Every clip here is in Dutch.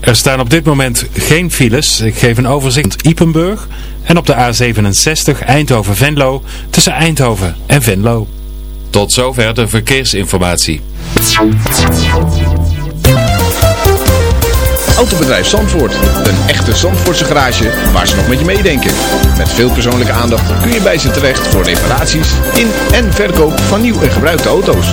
Er staan op dit moment geen files. Ik geef een overzicht Ipenburg en op de A67 Eindhoven-Venlo tussen Eindhoven en Venlo. Tot zover de verkeersinformatie. Autobedrijf Zandvoort. Een echte Zandvoortse garage waar ze nog met je meedenken. Met veel persoonlijke aandacht kun je bij ze terecht voor reparaties in en verkoop van nieuw en gebruikte auto's.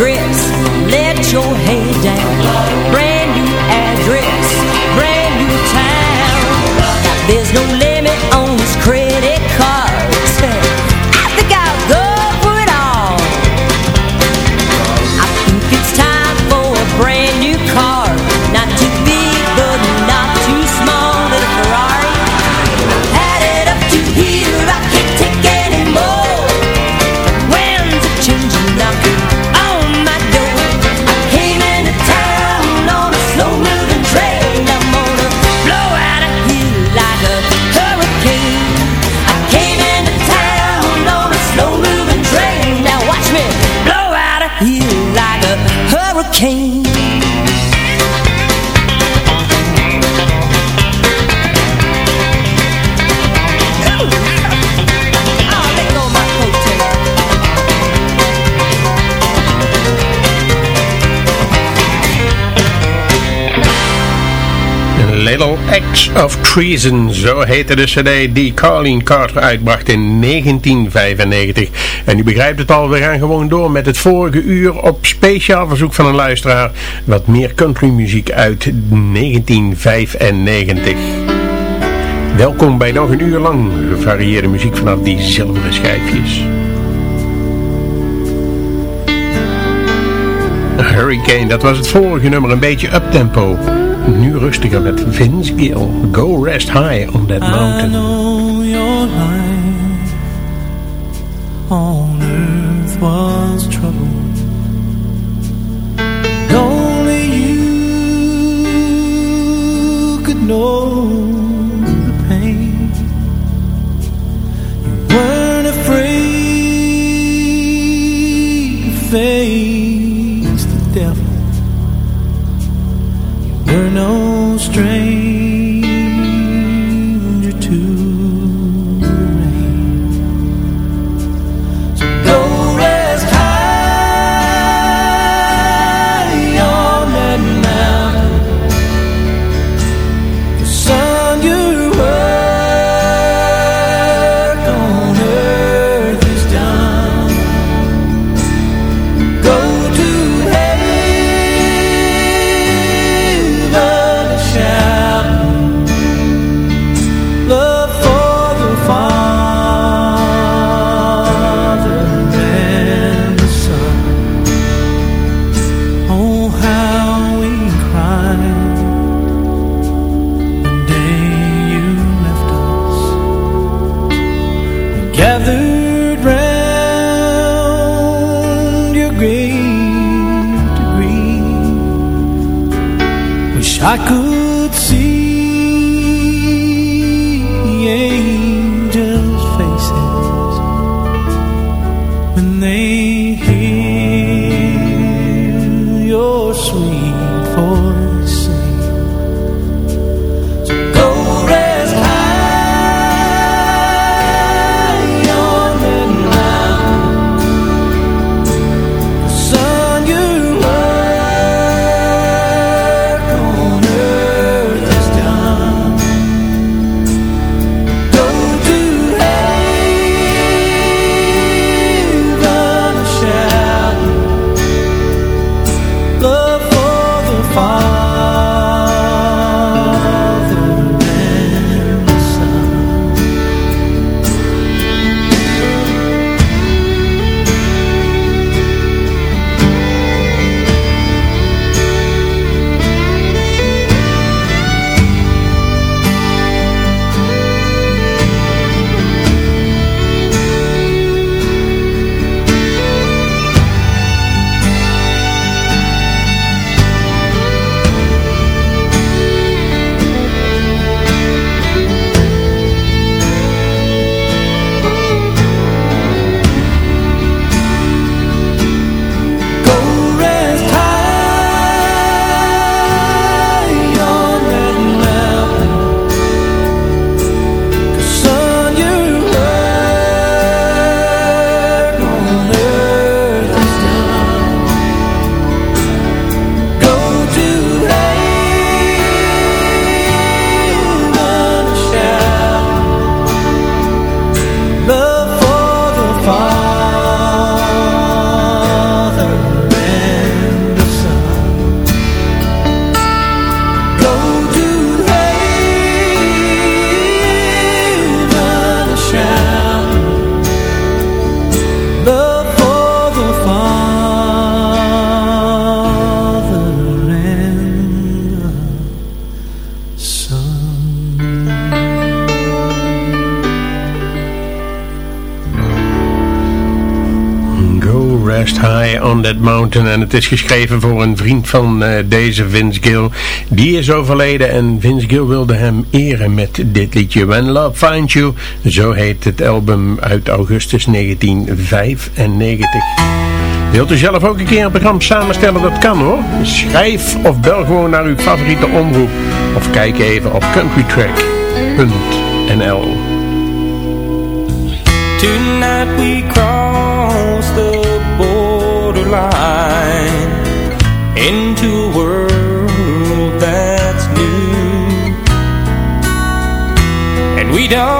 Dress. Let your hair down. Acts of Treason, zo heette de cd die Carleen Carter uitbracht in 1995. En u begrijpt het al, we gaan gewoon door met het vorige uur op speciaal verzoek van een luisteraar. Wat meer countrymuziek uit 1995. Welkom bij nog een uur lang gevarieerde muziek vanaf die zilveren schijfjes. Hurricane, dat was het vorige nummer, een beetje uptempo. Nu rustiger met Vince Gill. Go rest high on that mountain. That mountain. En het is geschreven voor een vriend van eh, deze Vince Gill. Die is overleden en Vince Gill wilde hem eren met dit liedje. When Love Finds You. Zo heet het album uit augustus 1995. Wilt u zelf ook een keer een programma samenstellen? Dat kan hoor. Schrijf of bel gewoon naar uw favoriete omroep. Of kijk even op countrytrack.nl Tonight we cross into a world that's new. And we don't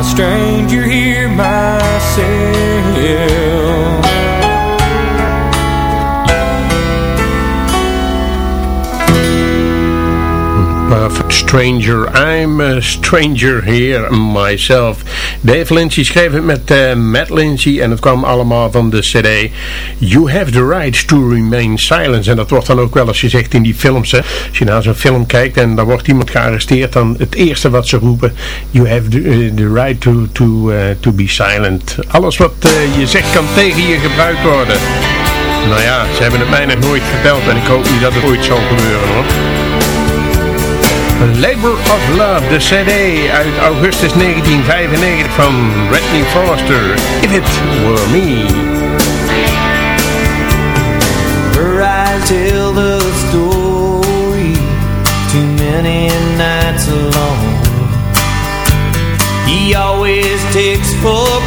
A stranger here myself. Stranger, I'm a stranger here myself. Dave Lindsay schreef het met eh, Matt Lindsay en het kwam allemaal van de cd You Have the Right to Remain Silent. En dat wordt dan ook wel eens gezegd in die films. Hè. Als je naar zo'n film kijkt en dan wordt iemand gearresteerd, dan het eerste wat ze roepen, You have the, eh, right to, to, eh, to be silent. Alles wat je zegt kan tegen je gebruikt worden. Nou ja, ze hebben het mij nog nooit verteld en ik hoop niet dat het ooit zal gebeuren hoor. Labor of Love, de cd uit augustus 1995 van Redney Foster. If It Were Me. Her eyes tell the story Too many nights alone He always takes for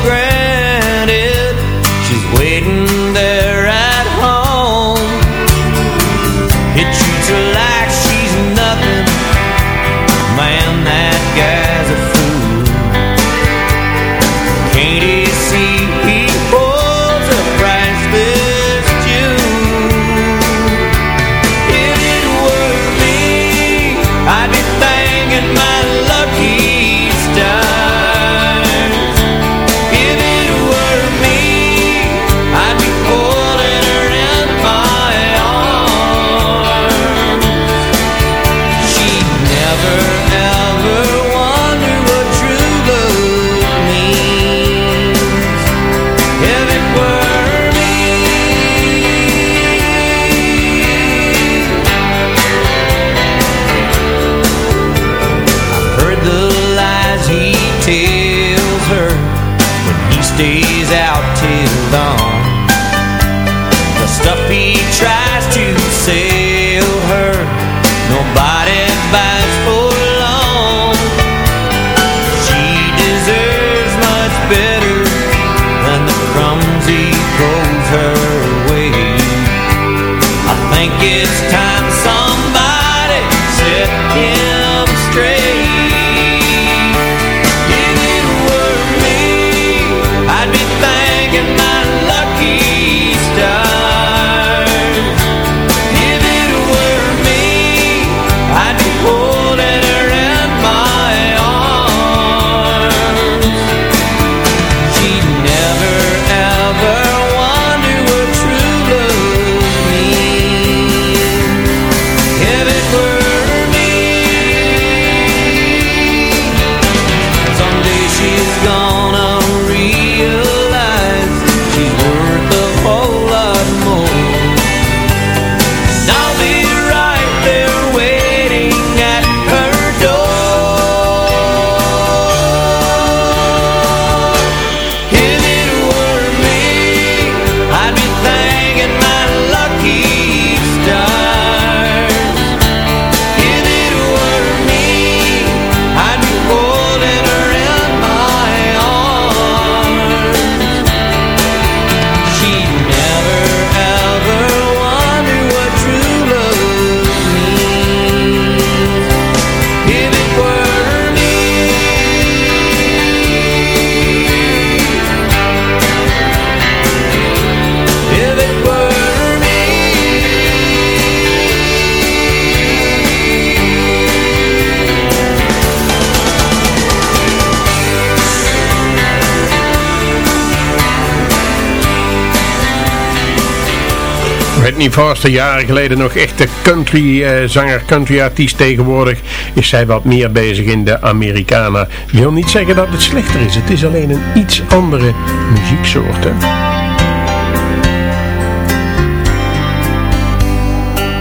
Whitney Foster, jaren geleden nog echte country eh, zanger, country artiest tegenwoordig is zij wat meer bezig in de Americana. Wil niet zeggen dat het slechter is, het is alleen een iets andere muzieksoort. Hè?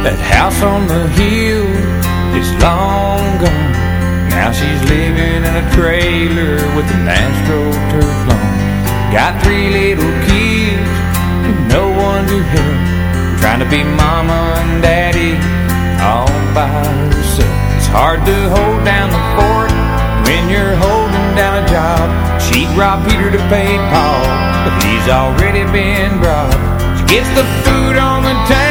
That house on hill is long gone. Now she's living in a trailer with an astroturf lawn. Got three little kids and no one to help. Trying to be mama and daddy all by herself. It's hard to hold down the fort when you're holding down a job. She'd rob Peter to pay Paul, but he's already been robbed. She gets the food on the table,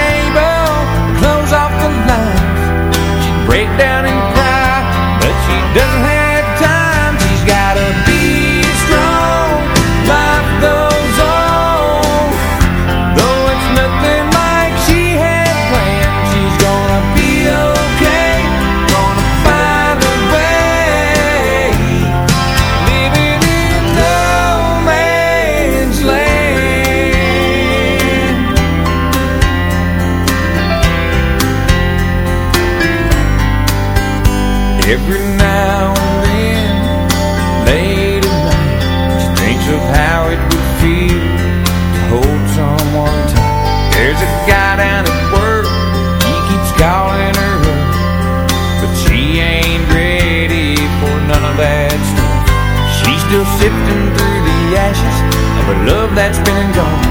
Sifting through the ashes of a love that's been gone,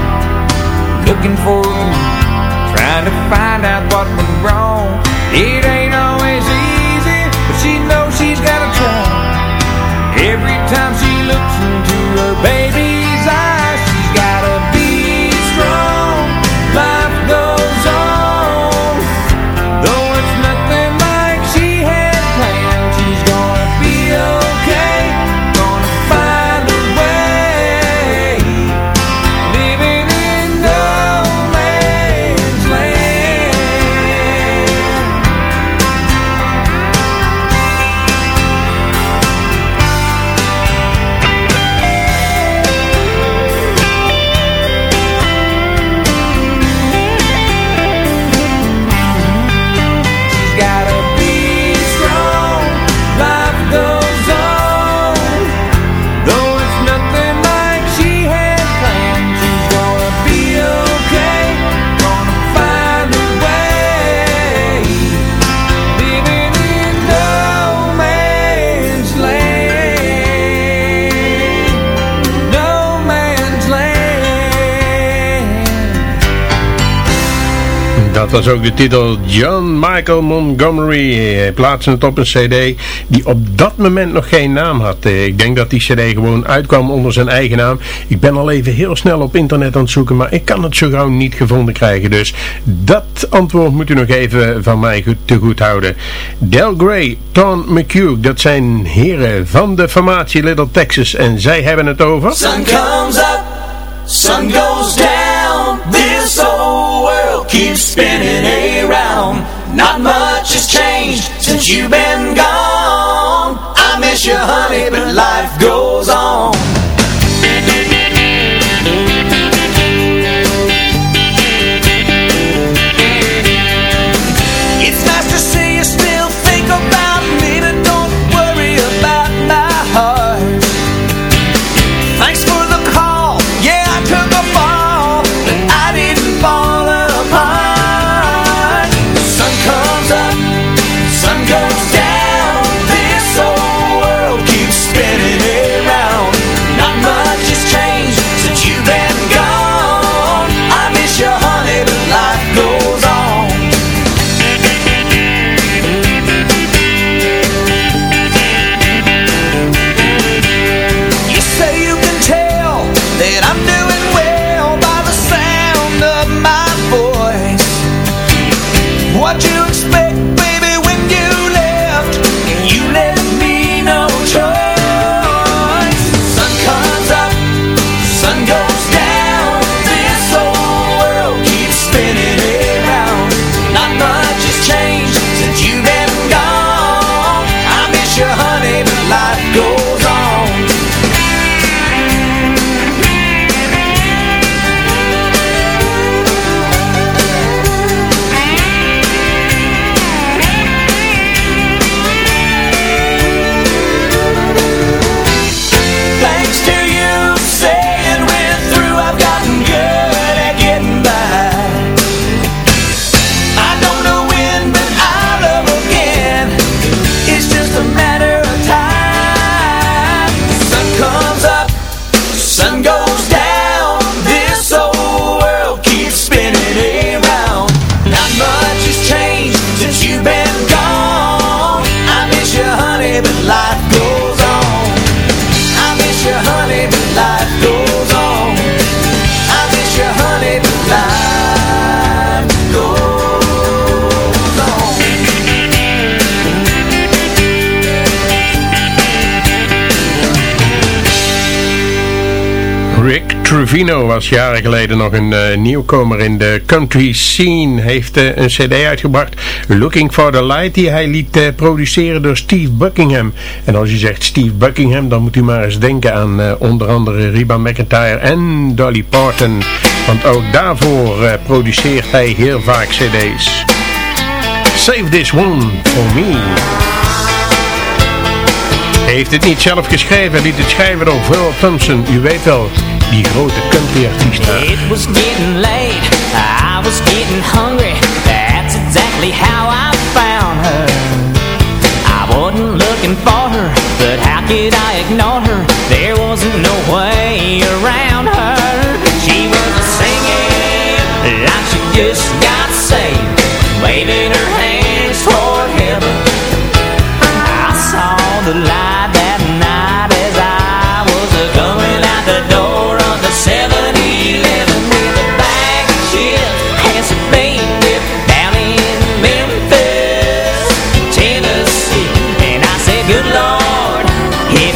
looking for clue, trying to find out what went wrong. It ain't Dat was ook de titel John Michael Montgomery. Hij het op een cd die op dat moment nog geen naam had. Eh, ik denk dat die cd gewoon uitkwam onder zijn eigen naam. Ik ben al even heel snel op internet aan het zoeken, maar ik kan het zo gauw niet gevonden krijgen. Dus dat antwoord moet u nog even van mij goed, te goed houden. Del Grey, Tom McHugh, dat zijn heren van de formatie Little Texas. En zij hebben het over... Sun comes up, sun goes down. Keeps spinning around. Not much has changed since you've been gone. I miss you, honey, but life goes on. Trevino was jaren geleden nog een eh, nieuwkomer in de country scene. Heeft eh, een cd uitgebracht, Looking for the Light, die hij liet eh, produceren door Steve Buckingham. En als je zegt Steve Buckingham, dan moet u maar eens denken aan onder andere Reba McIntyre en Dolly Parton. Want ook daarvoor produceert hij heel vaak cd's. Save this one for me. Hij heeft het niet zelf geschreven, liet het schrijven door Phil Thompson. U weet wel, die grote countryartiest. daar. It was getting late, I was getting hungry That's exactly how I found her I wasn't looking for her, but how could I ignore her? There wasn't no way around her She was singing like she just got saved Waving her hands toward heaven I saw the light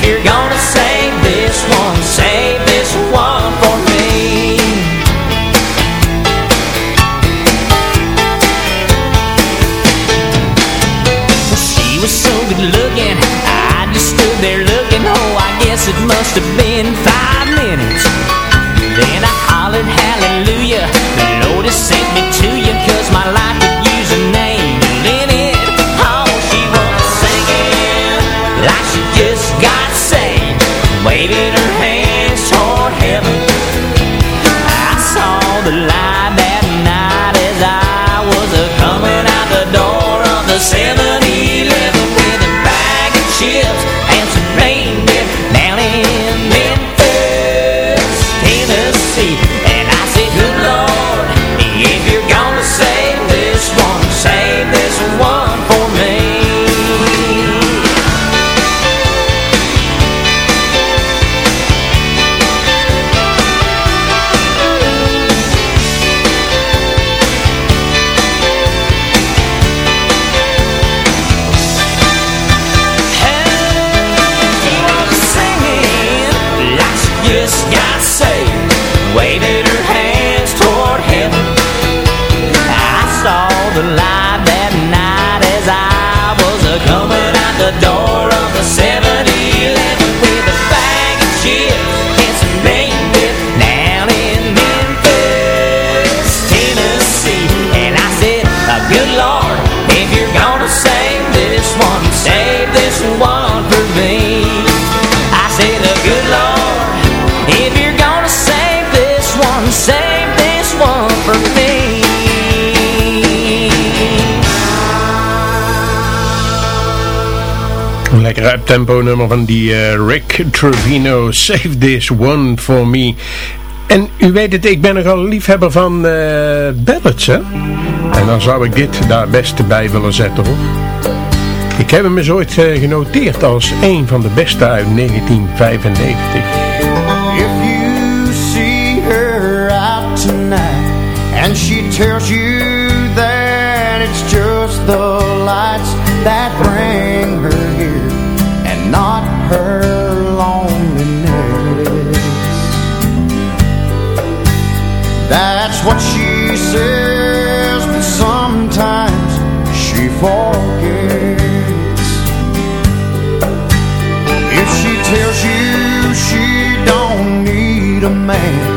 you're gonna uptempo nummer van die eh, Rick Trevino, Save This One For Me. En u weet het, ik ben nogal liefhebber van ballads, hè? En dan zou ik dit daar best bij willen zetten, hoor. Ik heb hem eens ooit eh, genoteerd als een van de beste uit 1995. If you see her out tonight and she tells you man,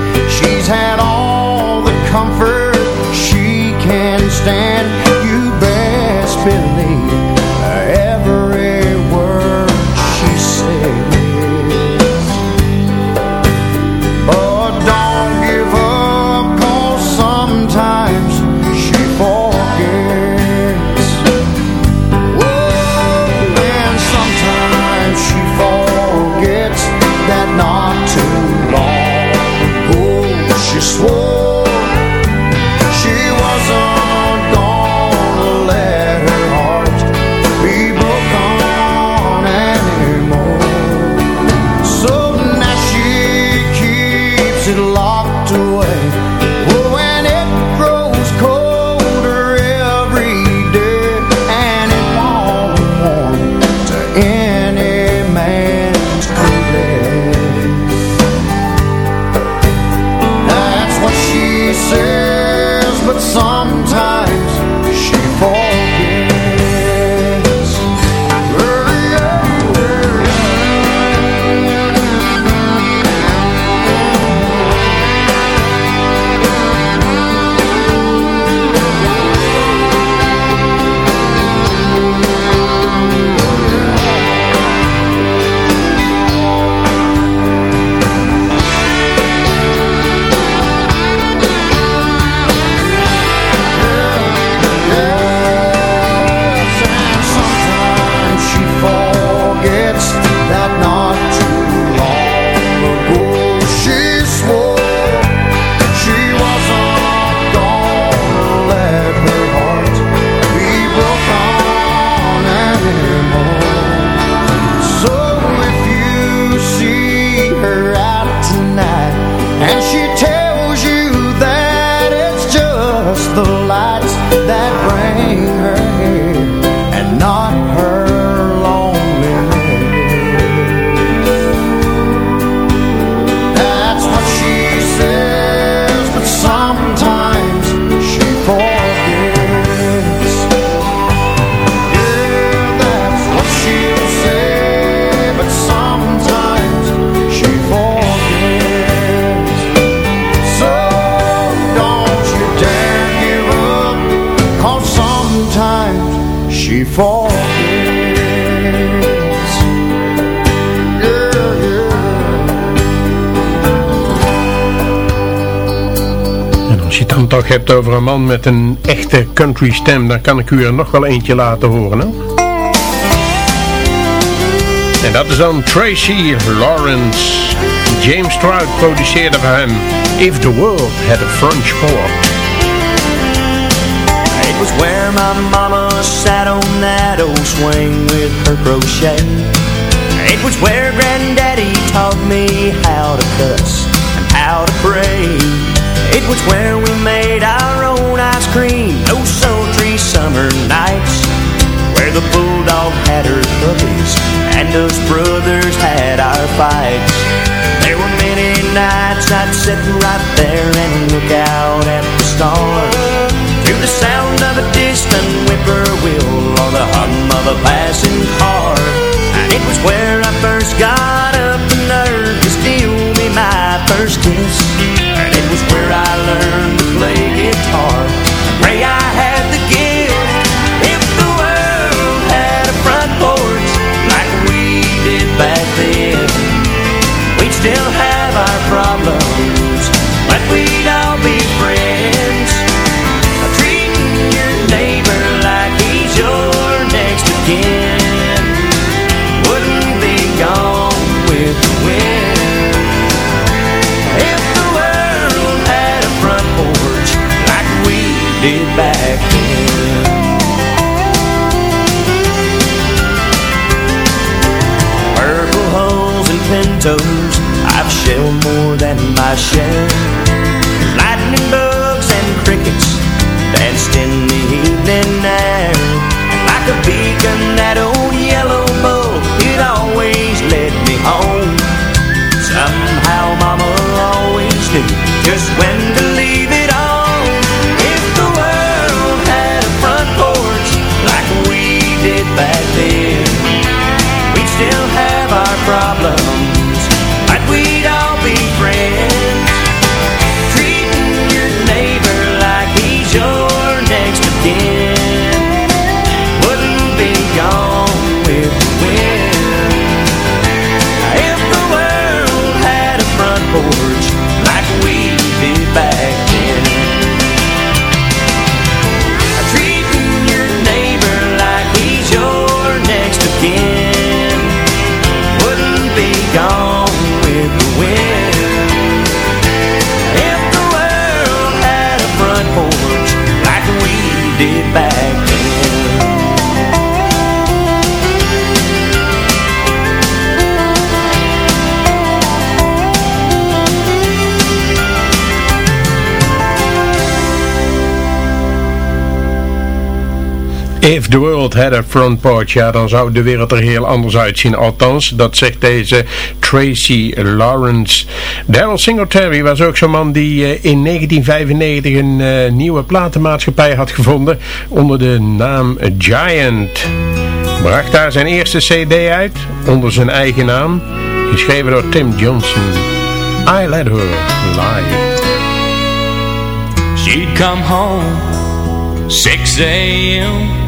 hebt over een man met een echte country stem, dan kan ik u er nog wel eentje laten horen. Hè? En dat is dan Tracy Lawrence. James Stroud produceerde voor hem If the World Had a Front Porch. It was where my mama sat on that old swing with her crochet. It was where granddaddy taught me how to cuss and how to pray. It was where we made our own ice cream. Those sultry summer nights. Where the bulldog had her puppies And us brothers had our fights. There were many nights I'd sit right there And look out at the stars. Through the sound of a distant whippoorwill Or the hum of a passing car. And it was where I first got up the nerve To steal me my first kiss was where I learned to play guitar. I pray I had the gift. If the world had a front porch Like we did back then We'd still have our problems pintos I've shelled more than my share If the world had a front porch, ja, dan zou de wereld er heel anders uitzien. Althans, dat zegt deze Tracy Lawrence. Daryl Singletary was ook zo'n man die eh, in 1995 een eh, nieuwe platenmaatschappij had gevonden onder de naam Giant. Bracht daar zijn eerste cd uit onder zijn eigen naam, geschreven door Tim Johnson. I Let Her Lie. She'd come home 6 a.m.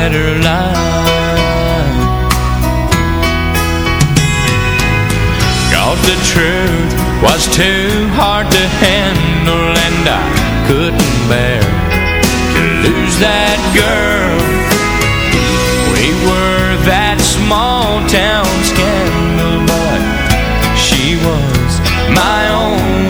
Her lie. Cause the truth was too hard to handle And I couldn't bear to lose that girl. We were that small town scandal But she was my only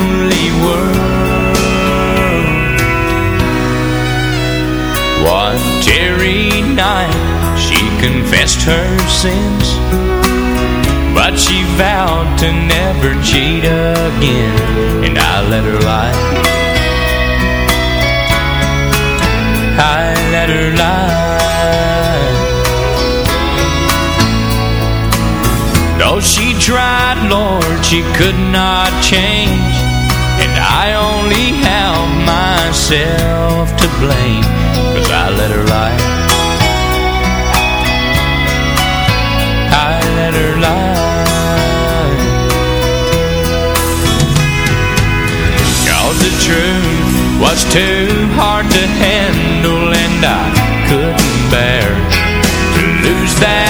One teary night she confessed her sins. But she vowed to never cheat again And I let her lie. I let her lie. Though she tried, Lord, she could not change And I only have myself to blame Cause I let her lie. I let her lie. Cause the truth was too hard to handle And I couldn't bear to lose that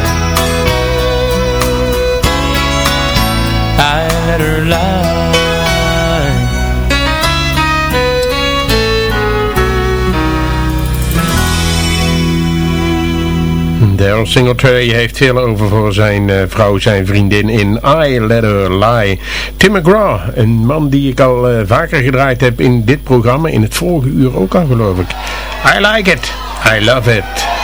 Daryl Singletary heeft veel over voor zijn uh, vrouw, zijn vriendin in I Let Her Lie. Tim McGraw, een man die ik al uh, vaker gedraaid heb in dit programma, in het vorige uur ook al geloof ik. I like it, I love it.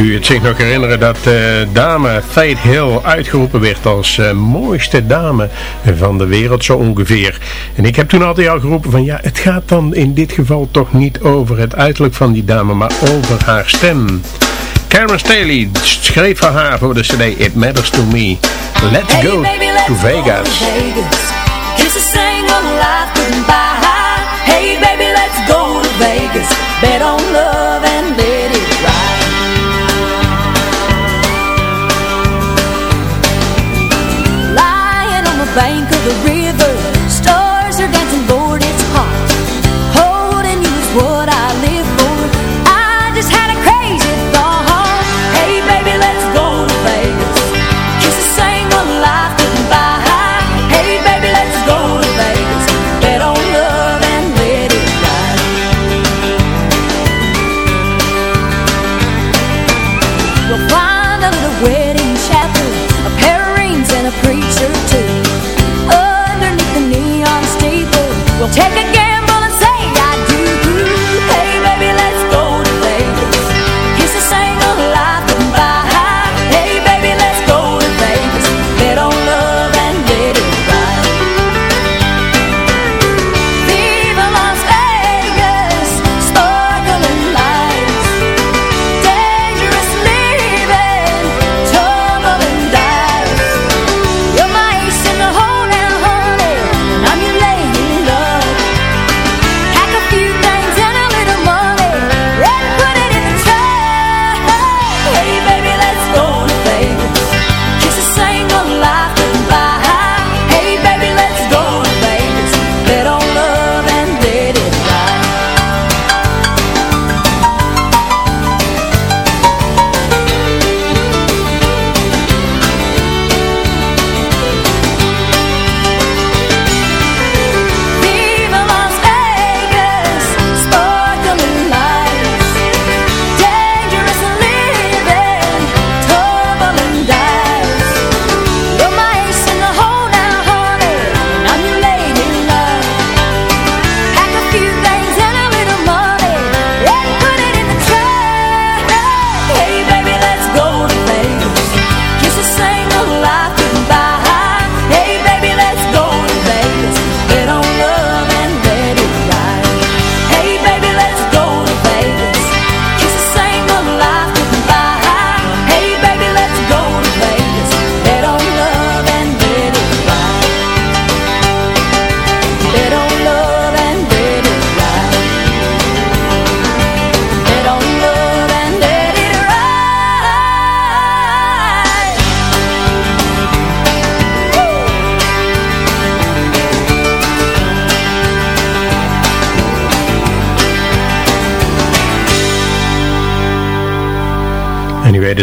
u het zich nog herinneren dat eh, dame Faith Hill uitgeroepen werd als eh, mooiste dame van de wereld zo ongeveer. En ik heb toen altijd al geroepen van ja, het gaat dan in dit geval toch niet over het uiterlijk van die dame, maar over haar stem. Karen Staley schreef van haar voor de cd It Matters To Me. Let's go to Vegas. Hey baby, let's go to Vegas. Bet on love. the real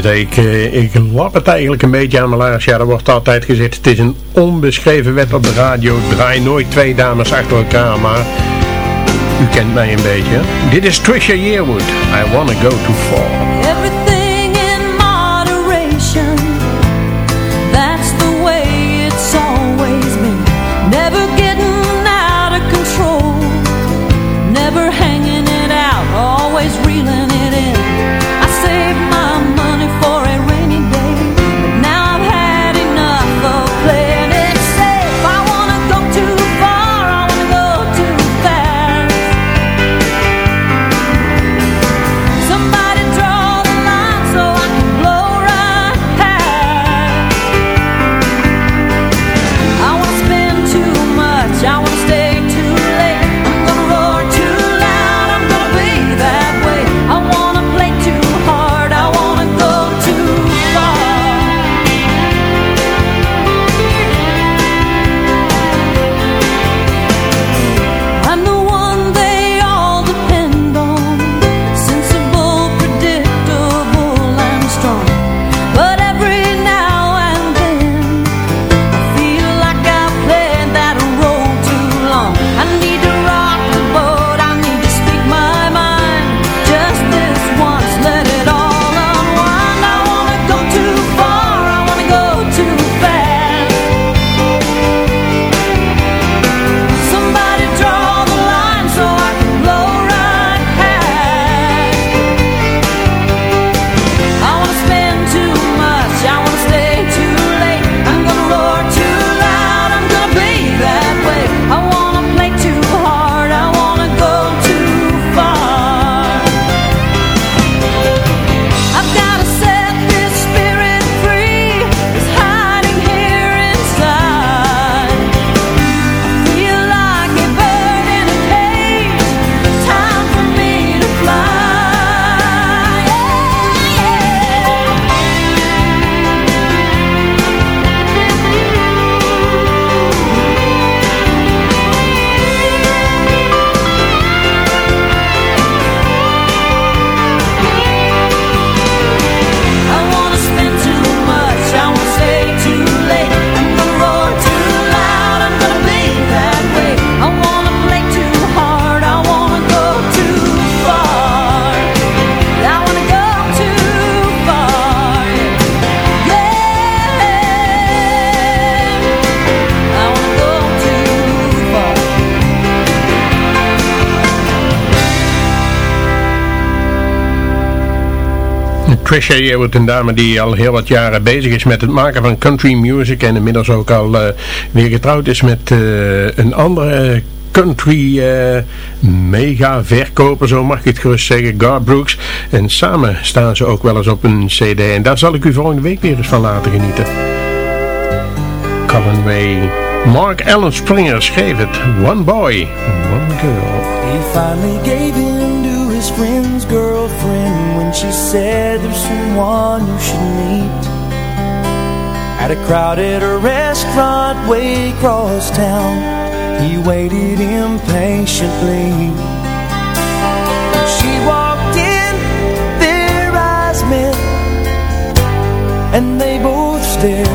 ik, eh, ik lap het eigenlijk een beetje aan mijn laars. Ja, dat wordt altijd gezegd. Het is een onbeschreven wet op de radio. Draai nooit twee dames achter elkaar, maar u kent mij een beetje. Dit is Trisha Yearwood. I wanna go too far. Trisha Yearwood, een dame die al heel wat jaren bezig is met het maken van country music en inmiddels ook al uh, weer getrouwd is met uh, een andere country uh, mega verkoper, zo mag ik het gerust zeggen, Gar Brooks. En samen staan ze ook wel eens op een cd en daar zal ik u volgende week weer eens van laten genieten. Colin Way. Mark Allen Springer schreef het. One boy, one girl. He finally gave in to his friend's girlfriend she said there's someone you should meet. At a crowded restaurant way across town, he waited impatiently. She walked in, their eyes met, and they both stared.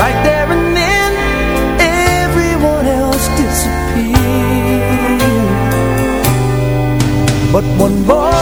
Right there and then, everyone else disappeared. But one boy,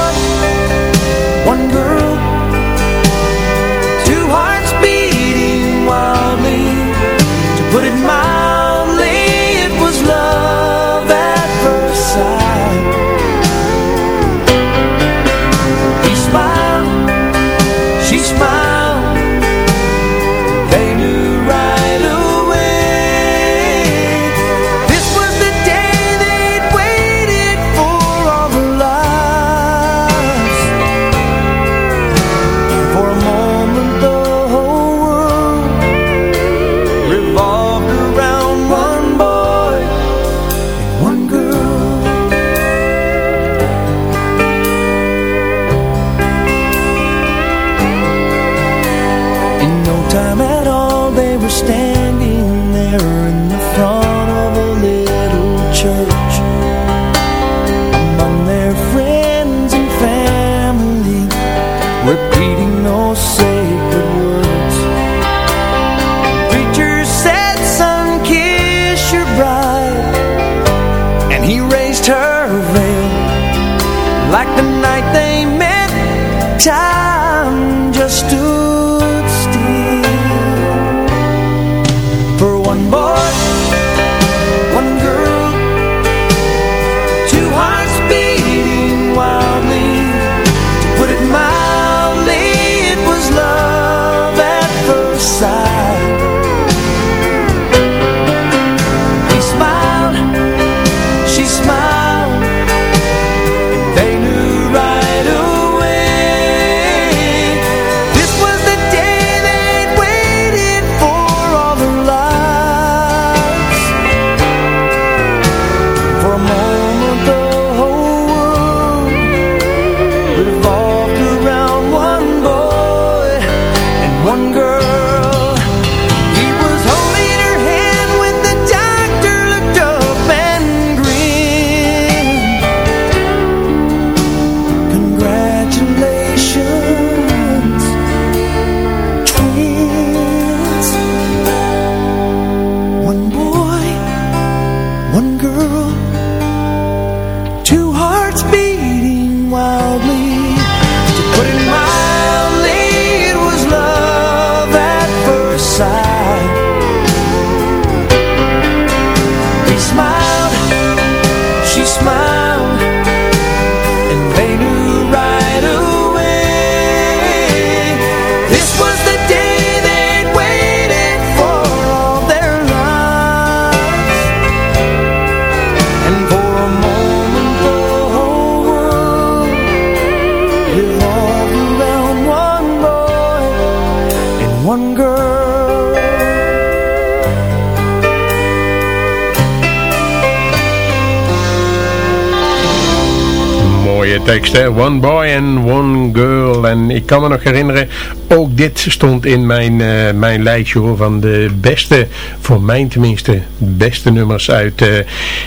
tekst hè, One Boy and One Girl. En ik kan me nog herinneren, ook dit stond in mijn, eh, mijn lijstje van de beste, voor mij tenminste, beste nummers uit eh,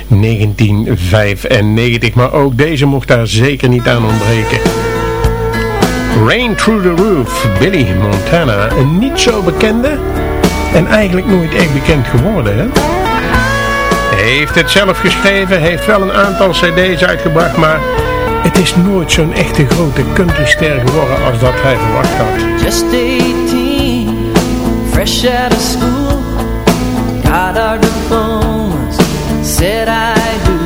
1995. Maar ook deze mocht daar zeker niet aan ontbreken. Rain Through the Roof, Billy Montana. Een niet zo bekende en eigenlijk nooit echt bekend geworden hè. Heeft het zelf geschreven, heeft wel een aantal cd's uitgebracht, maar het is nooit zo'n echte grote country countryster geworden als dat hij verwacht had. Just 18, fresh out of school, got our diplomas, said I do.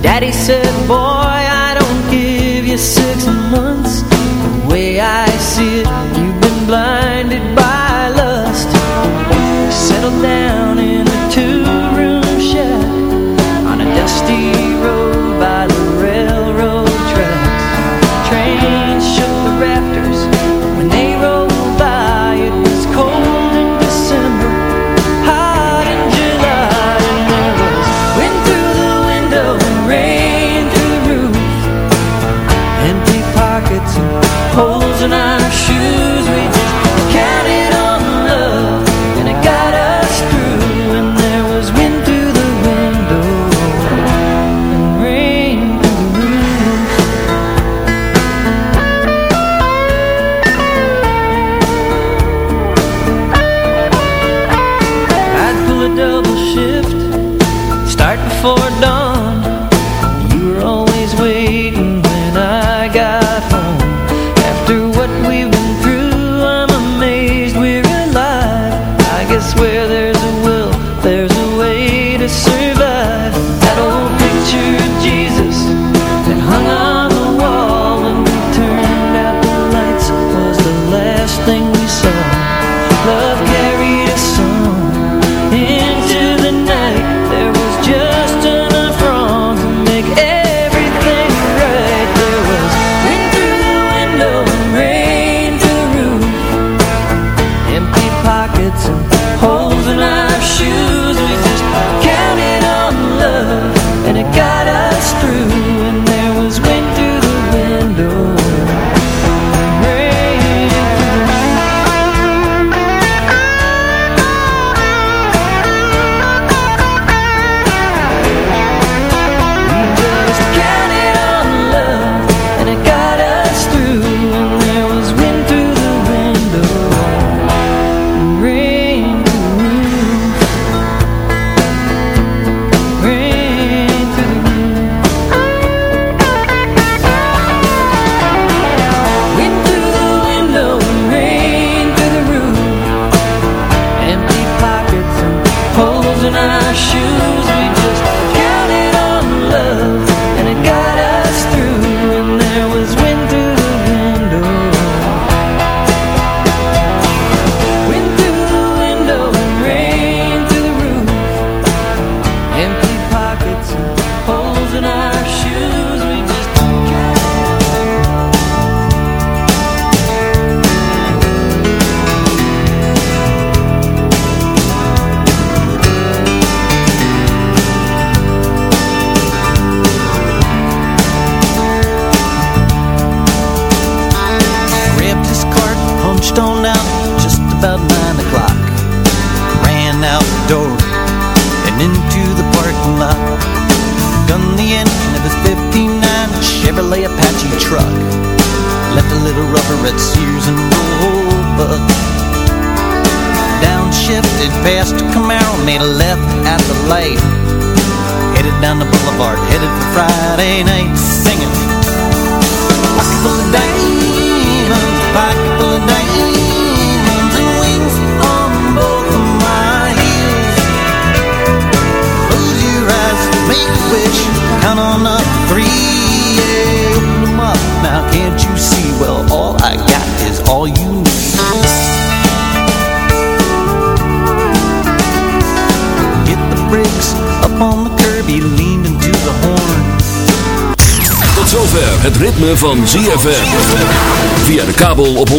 Daddy said, boy, I don't give you six months. The way I see it, you've been blinded by lust. Settle down late. Headed down the boulevard, headed for Friday night Singing. Pocket full of diamonds, pocket full of diamonds And wings on both of my heels. Close your eyes, make a wish Count on up three, yeah Open them up, now can't you see? Well, all I got is all you need. zover het ritme van ZFM. Via de kabel op 104.5.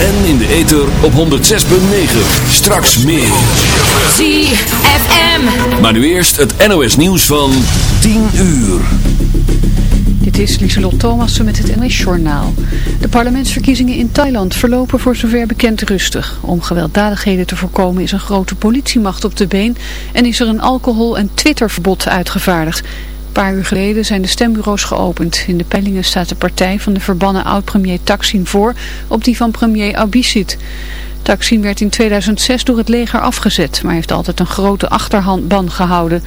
En in de ether op 106.9. Straks meer. ZFM. Maar nu eerst het NOS nieuws van 10 uur. Dit is Lieselot Thomassen met het NOS-journaal. De parlementsverkiezingen in Thailand verlopen voor zover bekend rustig. Om gewelddadigheden te voorkomen is een grote politiemacht op de been en is er een alcohol- en Twitterverbod uitgevaardigd paar uur geleden zijn de stembureaus geopend. In de pellingen staat de partij van de verbannen oud-premier Taksin voor op die van premier Abisit. Taksin werd in 2006 door het leger afgezet, maar heeft altijd een grote achterban gehouden.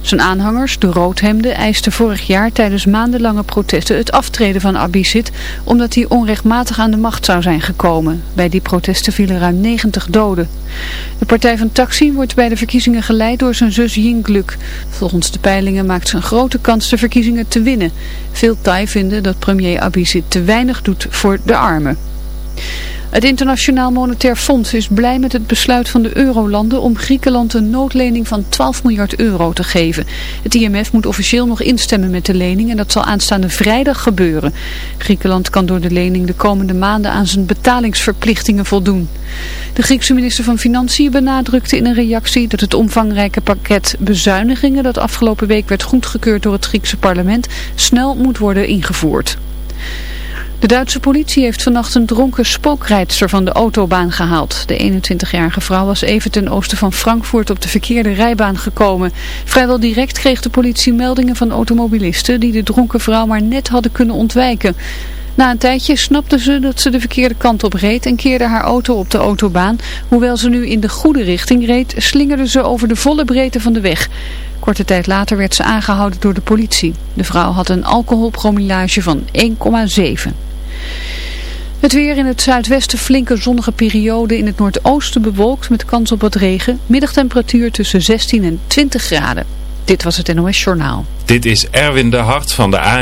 Zijn aanhangers, de roodhemden, eisten vorig jaar tijdens maandenlange protesten het aftreden van Abizid, omdat hij onrechtmatig aan de macht zou zijn gekomen. Bij die protesten vielen ruim 90 doden. De partij van Taxi wordt bij de verkiezingen geleid door zijn zus Yingluck. Volgens de peilingen maakt ze een grote kans de verkiezingen te winnen. Veel Thai vinden dat premier Abizid te weinig doet voor de armen. Het Internationaal Monetair Fonds is blij met het besluit van de eurolanden om Griekenland een noodlening van 12 miljard euro te geven. Het IMF moet officieel nog instemmen met de lening en dat zal aanstaande vrijdag gebeuren. Griekenland kan door de lening de komende maanden aan zijn betalingsverplichtingen voldoen. De Griekse minister van Financiën benadrukte in een reactie dat het omvangrijke pakket bezuinigingen dat afgelopen week werd goedgekeurd door het Griekse parlement snel moet worden ingevoerd. De Duitse politie heeft vannacht een dronken spookrijdster van de autobaan gehaald. De 21-jarige vrouw was even ten oosten van Frankfurt op de verkeerde rijbaan gekomen. Vrijwel direct kreeg de politie meldingen van automobilisten die de dronken vrouw maar net hadden kunnen ontwijken. Na een tijdje snapte ze dat ze de verkeerde kant op reed en keerde haar auto op de autobaan. Hoewel ze nu in de goede richting reed, slingerde ze over de volle breedte van de weg. Korte tijd later werd ze aangehouden door de politie. De vrouw had een alcoholpromillage van 1,7. Het weer in het zuidwesten flinke zonnige periode in het noordoosten bewolkt met kans op wat regen. Middagtemperatuur tussen 16 en 20 graden. Dit was het NOS Journaal. Dit is Erwin de Hart van de A.